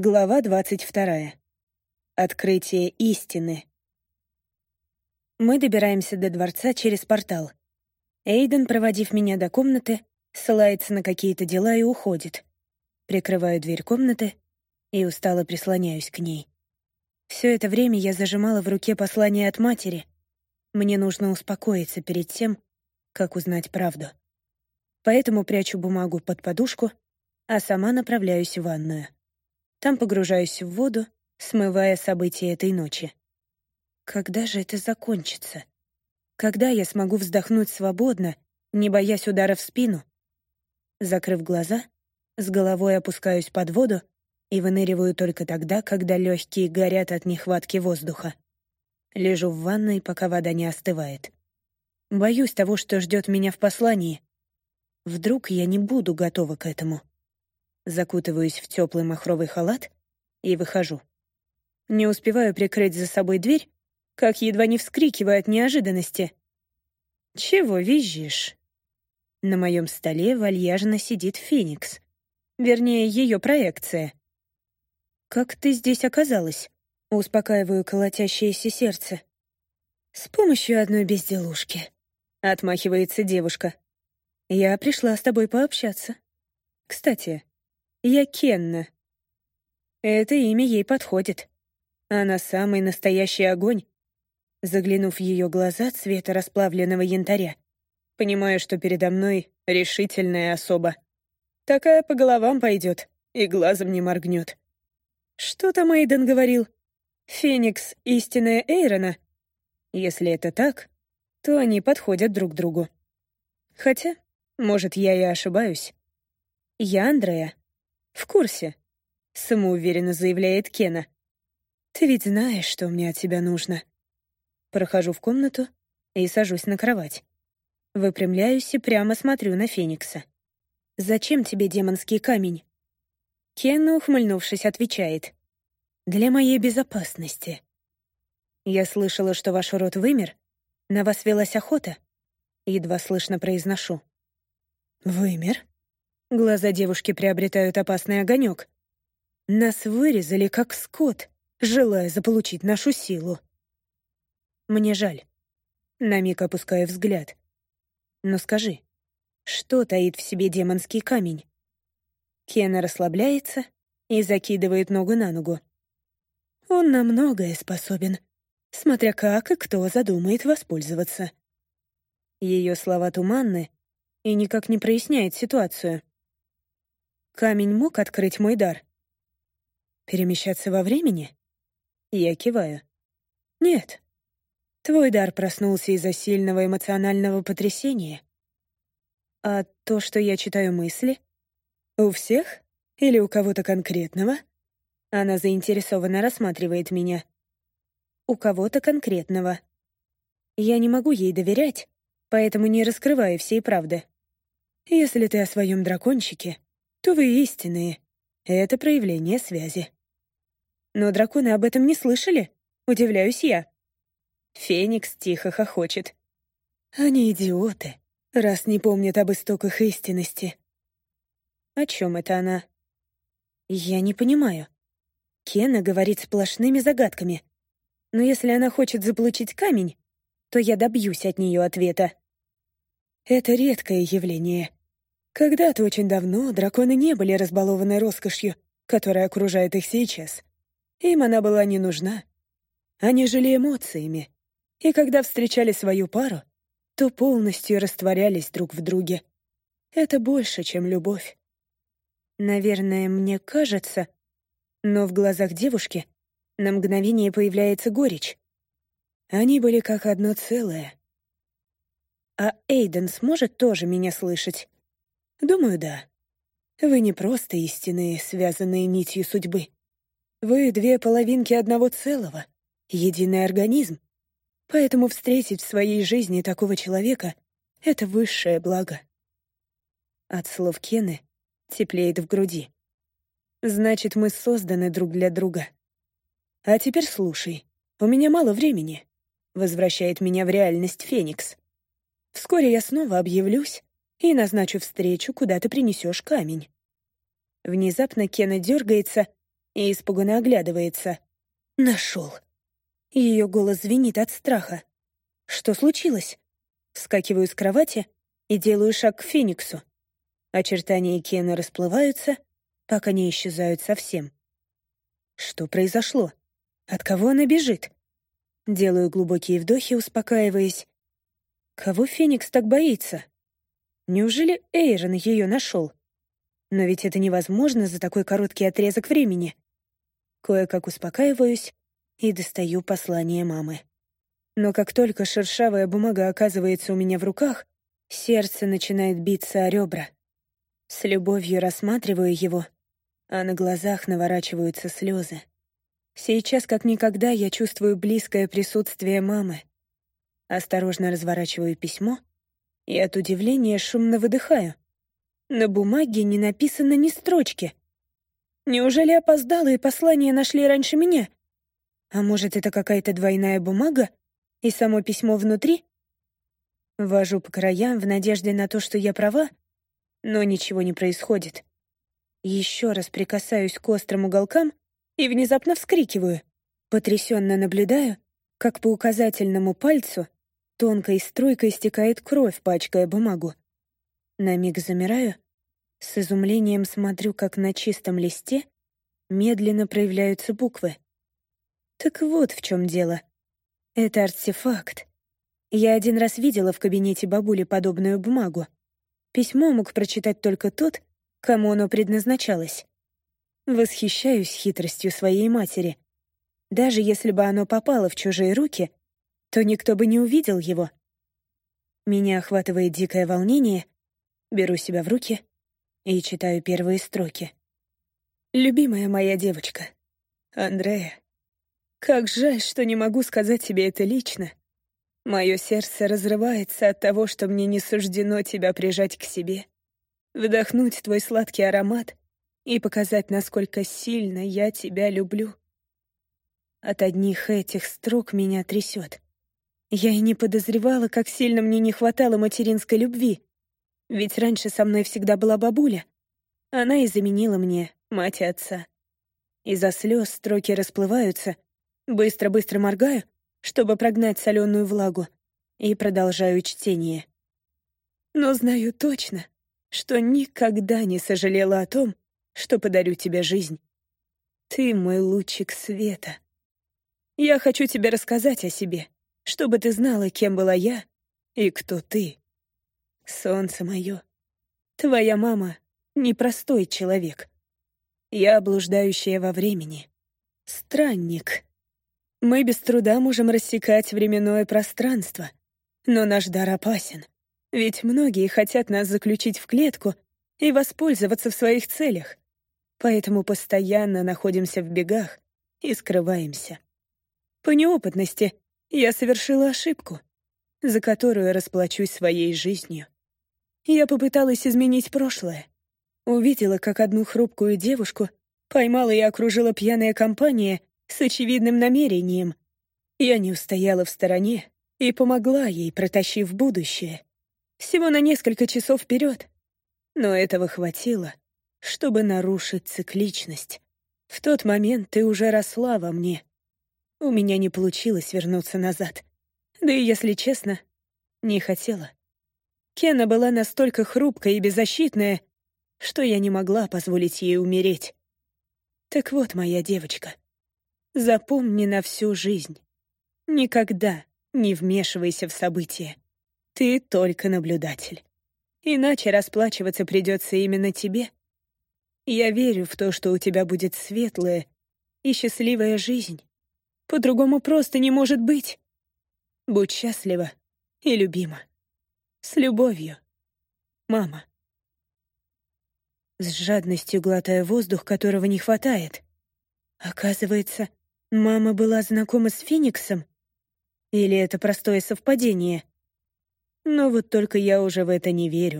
Глава двадцать вторая. Открытие истины. Мы добираемся до дворца через портал. Эйден, проводив меня до комнаты, ссылается на какие-то дела и уходит. Прикрываю дверь комнаты и устало прислоняюсь к ней. Все это время я зажимала в руке послание от матери. Мне нужно успокоиться перед тем, как узнать правду. Поэтому прячу бумагу под подушку, а сама направляюсь в ванную. Там погружаюсь в воду, смывая события этой ночи. Когда же это закончится? Когда я смогу вздохнуть свободно, не боясь удара в спину? Закрыв глаза, с головой опускаюсь под воду и выныриваю только тогда, когда легкие горят от нехватки воздуха. Лежу в ванной, пока вода не остывает. Боюсь того, что ждет меня в послании. Вдруг я не буду готова к этому закутываюсь в теплый махровый халат и выхожу. Не успеваю прикрыть за собой дверь, как едва не вскрикиваю от неожиданности. «Чего визжишь?» На моем столе вальяжно сидит Феникс. Вернее, ее проекция. «Как ты здесь оказалась?» Успокаиваю колотящееся сердце. «С помощью одной безделушки», — отмахивается девушка. «Я пришла с тобой пообщаться. Кстати, я Кенна. Это имя ей подходит. Она самый настоящий огонь. Заглянув в ее глаза цвета расплавленного янтаря, понимаю, что передо мной решительная особа. Такая по головам пойдет и глазом не моргнет. Что там Эйден говорил? Феникс — истинная Эйрона? Если это так, то они подходят друг другу. Хотя, может, я и ошибаюсь. Я Андрея. «В курсе», — самоуверенно заявляет Кена. «Ты ведь знаешь, что мне от тебя нужно». Прохожу в комнату и сажусь на кровать. Выпрямляюсь и прямо смотрю на Феникса. «Зачем тебе демонский камень?» Кена, ухмыльнувшись, отвечает. «Для моей безопасности». «Я слышала, что ваш род вымер. На вас велась охота?» Едва слышно произношу. «Вымер?» Глаза девушки приобретают опасный огонек. Нас вырезали, как скот, желая заполучить нашу силу. Мне жаль. На миг опускаю взгляд. Но скажи, что таит в себе демонский камень? Кена расслабляется и закидывает ногу на ногу. Он на многое способен, смотря как и кто задумает воспользоваться. Ее слова туманны и никак не проясняют ситуацию. Камень мог открыть мой дар? Перемещаться во времени? Я киваю. Нет. Твой дар проснулся из-за сильного эмоционального потрясения. А то, что я читаю мысли? У всех? Или у кого-то конкретного? Она заинтересованно рассматривает меня. У кого-то конкретного. Я не могу ей доверять, поэтому не раскрываю всей правды. Если ты о своем дракончике, то вы истинные. Это проявление связи. Но драконы об этом не слышали? Удивляюсь я. Феникс тихо хохочет. Они идиоты, раз не помнят об истоках истинности. О чем это она? Я не понимаю. Кена говорит сплошными загадками. Но если она хочет заполучить камень, то я добьюсь от нее ответа. Это редкое явление. Когда-то очень давно драконы не были разбалованы роскошью, которая окружает их сейчас. Им она была не нужна. Они жили эмоциями, и когда встречали свою пару, то полностью растворялись друг в друге. Это больше, чем любовь. Наверное, мне кажется, но в глазах девушки на мгновение появляется горечь. Они были как одно целое. А Эйден сможет тоже меня слышать? Думаю, да. Вы не просто истинные, связанные нитью судьбы. Вы две половинки одного целого, единый организм. Поэтому встретить в своей жизни такого человека — это высшее благо. От слов Кены теплеет в груди. Значит, мы созданы друг для друга. А теперь слушай, у меня мало времени. Возвращает меня в реальность Феникс. Вскоре я снова объявлюсь, и назначу встречу, куда ты принесешь камень». Внезапно Кена дергается и испуганно оглядывается. Нашел. Ее голос звенит от страха. Что случилось? Вскакиваю с кровати и делаю шаг к Фениксу. Очертания Кена расплываются, пока не исчезают совсем. Что произошло? От кого она бежит? Делаю глубокие вдохи, успокаиваясь. Кого Феникс так боится? Неужели Эйрон ее нашел? Но ведь это невозможно за такой короткий отрезок времени. Кое-как успокаиваюсь и достаю послание мамы. Но как только шершавая бумага оказывается у меня в руках, сердце начинает биться о ребра. С любовью рассматриваю его, а на глазах наворачиваются слезы. Сейчас как никогда я чувствую близкое присутствие мамы. Осторожно разворачиваю письмо и от удивления шумно выдыхаю. На бумаге не написано ни строчки. Неужели опоздалые послания нашли раньше меня? А может, это какая-то двойная бумага и само письмо внутри? Вожу по краям в надежде на то, что я права, но ничего не происходит. Еще раз прикасаюсь к острым уголкам и внезапно вскрикиваю. Потрясенно наблюдаю, как по указательному пальцу тонкой струйкой стекает кровь, пачкая бумагу. На миг замираю, с изумлением смотрю, как на чистом листе медленно проявляются буквы. Так вот в чем дело. Это артефакт. Я один раз видела в кабинете бабули подобную бумагу. Письмо мог прочитать только тот, кому оно предназначалось. Восхищаюсь хитростью своей матери. Даже если бы оно попало в чужие руки, то никто бы не увидел его. Меня охватывает дикое волнение, беру себя в руки и читаю первые строки. «Любимая моя девочка, Андрея, как жаль, что не могу сказать тебе это лично. Мое сердце разрывается от того, что мне не суждено тебя прижать к себе, вдохнуть твой сладкий аромат и показать, насколько сильно я тебя люблю. От одних этих строк меня трясет. Я и не подозревала, как сильно мне не хватало материнской любви. Ведь раньше со мной всегда была бабуля. Она и заменила мне мать и отца. Из-за слез строки расплываются — Быстро-быстро моргаю, чтобы прогнать соленую влагу, и продолжаю чтение. Но знаю точно, что никогда не сожалела о том, что подарю тебе жизнь. Ты мой лучик света. Я хочу тебе рассказать о себе, чтобы ты знала, кем была я и кто ты. Солнце мое, твоя мама — непростой человек. Я блуждающая во времени. Странник. Мы без труда можем рассекать временное пространство. Но наш дар опасен. Ведь многие хотят нас заключить в клетку и воспользоваться в своих целях. Поэтому постоянно находимся в бегах и скрываемся. По неопытности я совершила ошибку, за которую расплачусь своей жизнью. Я попыталась изменить прошлое. Увидела, как одну хрупкую девушку поймала и окружила пьяная компания с очевидным намерением. Я не устояла в стороне и помогла ей, протащив будущее. Всего на несколько часов вперед. Но этого хватило, чтобы нарушить цикличность. В тот момент ты уже росла во мне. У меня не получилось вернуться назад. Да и, если честно, не хотела. Кена была настолько хрупкая и беззащитная, что я не могла позволить ей умереть. Так вот, моя девочка — Запомни на всю жизнь. Никогда не вмешивайся в события. Ты только наблюдатель. Иначе расплачиваться придется именно тебе. Я верю в то, что у тебя будет светлая и счастливая жизнь. По-другому просто не может быть. Будь счастлива и любима. С любовью. Мама. С жадностью глотая воздух, которого не хватает. Оказывается, Мама была знакома с Фениксом? Или это простое совпадение? Но вот только я уже в это не верю.